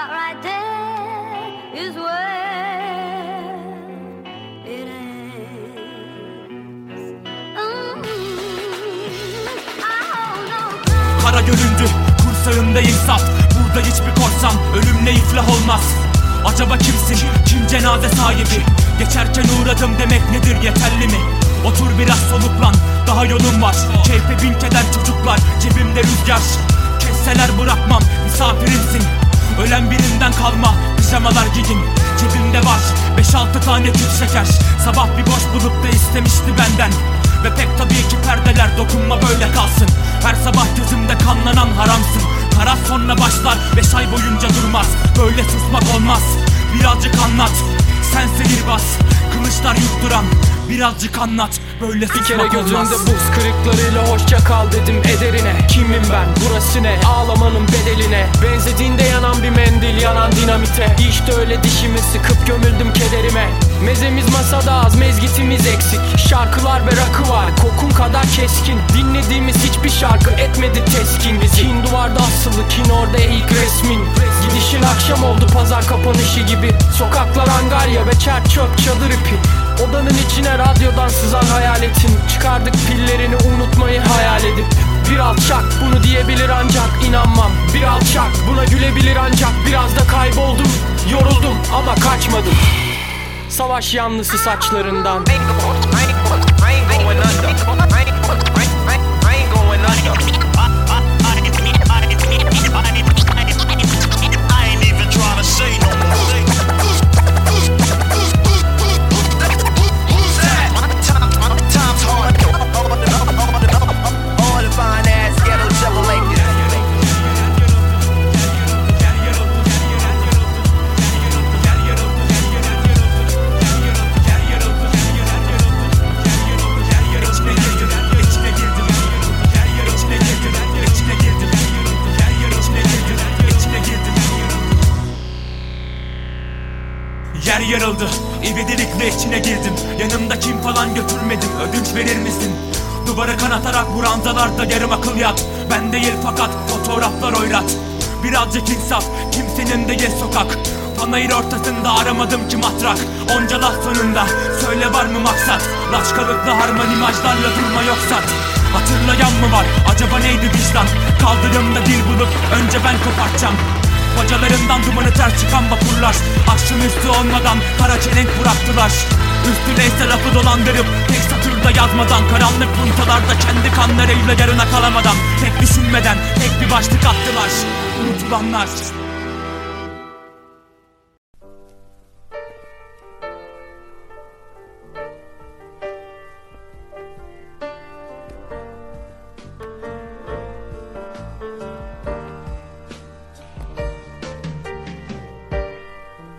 But right there is where it ends. Mm, oh. Kara göründü kursağında insaf. Burada hiçbir korsan ölümle iflah olmaz. Acaba kimsin? Kim cenaze sahibi? Geçerken uğradım demek nedir yeterli mi? Otur biraz soluklan daha yolun var. Keyfe bin keder çocuklar cebimde rüzgar. Kesseler bırakmam misafirimsin Ölen birinden kalma pijamalar giyin Cebimde var 5-6 tane tüp şeker. Sabah bir boş bulup da istemişti benden. Ve pek tabii ki perdeler dokunma böyle kalsın. Her sabah gözümde kanlanan haramsın. Kara sonra başlar 5 ay boyunca durmaz. Böyle susmak olmaz. Birazcık anlat Sen sihirbaz Kılıçlar yutturan Birazcık anlat Böyle Bir kere olmaz. buz kırıklarıyla hoşça kal dedim ederine. Kimim ben? Burası ne? Ağlamanın bedeline. Benzediğinde yanan bir mendil yanan dinamite. İşte öyle dişimi sıkıp gömüldüm kederime. Mezemiz masada az mezgitimiz eksik. Şarkılar ve rakı var kokun kadar keskin. Dinlediğimiz hiçbir şarkı etmedi teskin bizi. Kin duvarda asılı kin orada ilk resmin. Gidişin akşam oldu pazar kapanışı gibi. Sokaklar angarya ve çer çöp çadır ipi Odanın içine radyodan sızan hayaletin Çıkardık pillerini unutmayı hayal edip Bir alçak bunu diyebilir ancak inanmam Bir alçak buna gülebilir ancak Biraz da kayboldum yoruldum ama kaçmadım Savaş yanlısı saçlarından Yer yarıldı. İvedilikle içine girdim. Yanımda kim falan götürmedim. Ödünç verir misin? Duvara kanatarak burandalarda yarım akıl yat Ben değil fakat fotoğraflar oyrat. Birazcık insaf kimsenin değil sokak. Panayır ortasında aramadım ki matrak. Onca laf sonunda söyle var mı maksat? Laçkalıklı harman imajlarla durma yoksa. Hatırlayan mı var? Acaba neydi vicdan? Kaldırımda dil bulup önce ben kopartacağım Bacalarından dumanı ters çıkan vapurlar. Aşçın üstü olmadan kara çelenk bıraktılar. Üstüne ise lafı dolandırıp Tek satırda yazmadan Karanlık puntalarda kendi kanlarıyla yarına kalamadan Tek düşünmeden tek bir başlık attılar. Unutulanlar